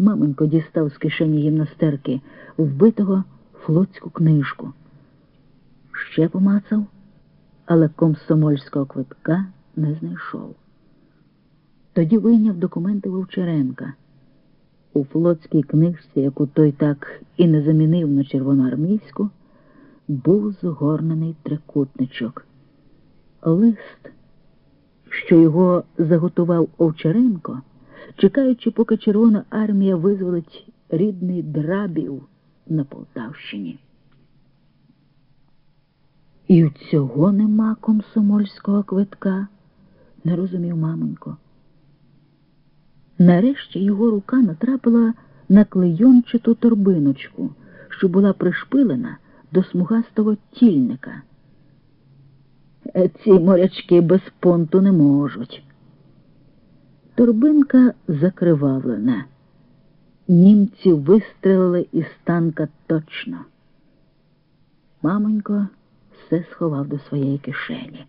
Маменько дістав з кишені гімнастерки вбитого флотську книжку. Ще помацав, але комсомольського квитка не знайшов. Тоді вийняв документи Вовчаренка. У флотській книжці, яку той так і не замінив на червоноармійську, був згорнений трикутничок. Лист, що його заготував Овчаренко, чекаючи, поки Червона армія визволить рідний драбів на Полтавщині. І у цього нема комсомольського квитка, не розумів маменько. Нарешті його рука натрапила на клейончату торбиночку, що була пришпилена до смугастого тільника. «Е, Ці морячки без понту не можуть. Торбинка закривавлена. Німці вистрелили із танка точно. Мамонько все сховав до своєї кишені.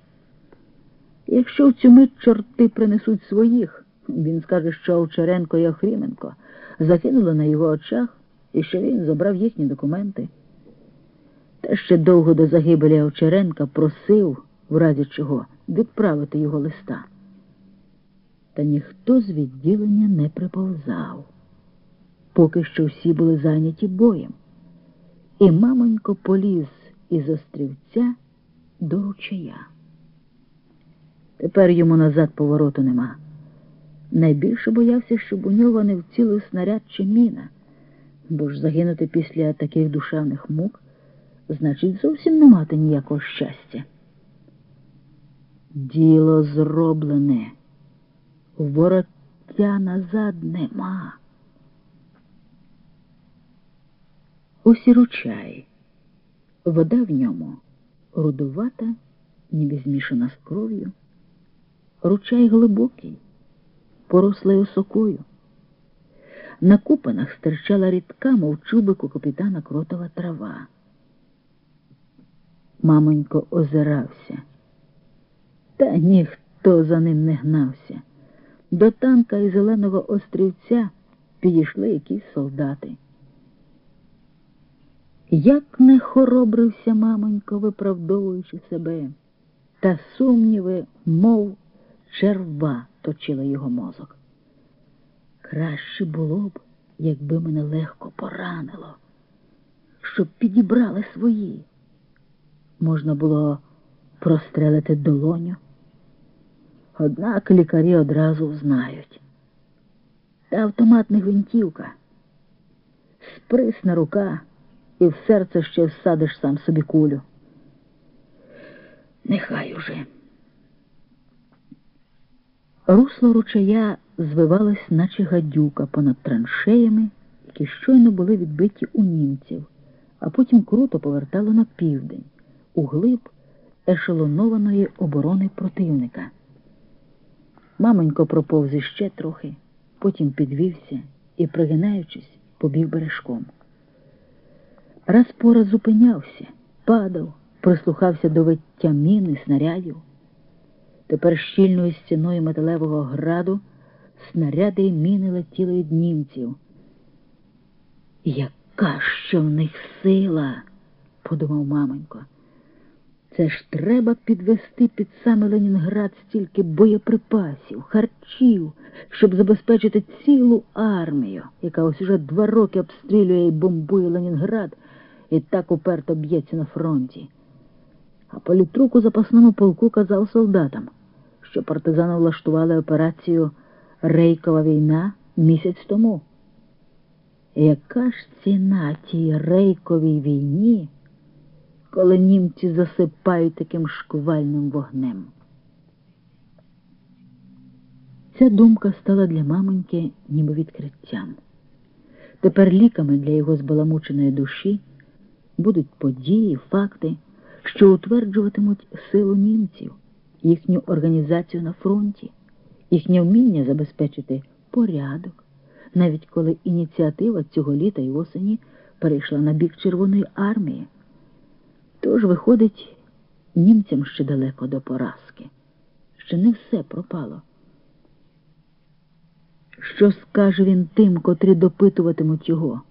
Якщо в цю мить чорти принесуть своїх, він скаже, що Овчаренко і Охріменко закинули на його очах і що він забрав їхні документи. Та ще довго до загибелі Овчаренка просив, в разі чого, відправити його листа. Та ніхто з відділення не приповзав. Поки що всі були зайняті боєм. І мамонько поліз із острівця до ручая. Тепер йому назад повороту нема. Найбільше боявся, щоб у нього не вцілив снаряд чи міна, бо ж загинути після таких душевних мук значить зовсім не мати ніякого щастя. Діло зроблене, вороття назад нема. Ось і ручай. Вода в ньому рудувата, ніби змішана з кров'ю. Ручай глибокий, порослий осокою. На купанах стирчала рідка, мов чубику капітана кротова трава. Мамонько озирався. Та ніхто за ним не гнався. До танка і зеленого острівця підійшли якісь солдати. Як не хоробрився мамонько, виправдовуючи себе, та сумніви, мов черва точила його мозок. Краще було б, якби мене легко поранило, щоб підібрали свої. Можна було прострелити долоню. Однак лікарі одразу знають. Та автомат не гвинтівка, сприсна рука і в серце ще всадиш сам собі кулю. Нехай уже. Русло ручая звивалось, наче гадюка, понад траншеями, які щойно були відбиті у німців, а потім круто повертало на південь, у глиб ешелонованої оборони противника. Маменько проповз іще трохи, потім підвівся і, пригинаючись, побіг бережком. Раз по раз зупинявся, падав, прислухався до виття міни, снарядів. Тепер щільною стіною металевого граду снаряди й міни летіли від німців. Яка ж в них сила, подумав маменько. Це ж треба підвести під саме Ленінград стільки боєприпасів, харчів, щоб забезпечити цілу армію, яка ось уже два роки обстрілює і бомбує Ленінград і так уперто б'ється на фронті. А політрук у запасному полку казав солдатам, що партизани влаштували операцію Рейкова війна місяць тому. Яка ж ціна тій рейковій війні, коли німці засипають таким шквальним вогнем? Ця думка стала для мамоньки ніби відкриттям. Тепер ліками для його збаламученої душі будуть події, факти, що утверджуватимуть силу німців, їхню організацію на фронті, їхнє вміння забезпечити порядок, навіть коли ініціатива цього літа і осені перейшла на бік Червоної армії. Тож, виходить, німцям ще далеко до поразки, ще не все пропало. Що скаже він тим, котрі допитуватимуть його?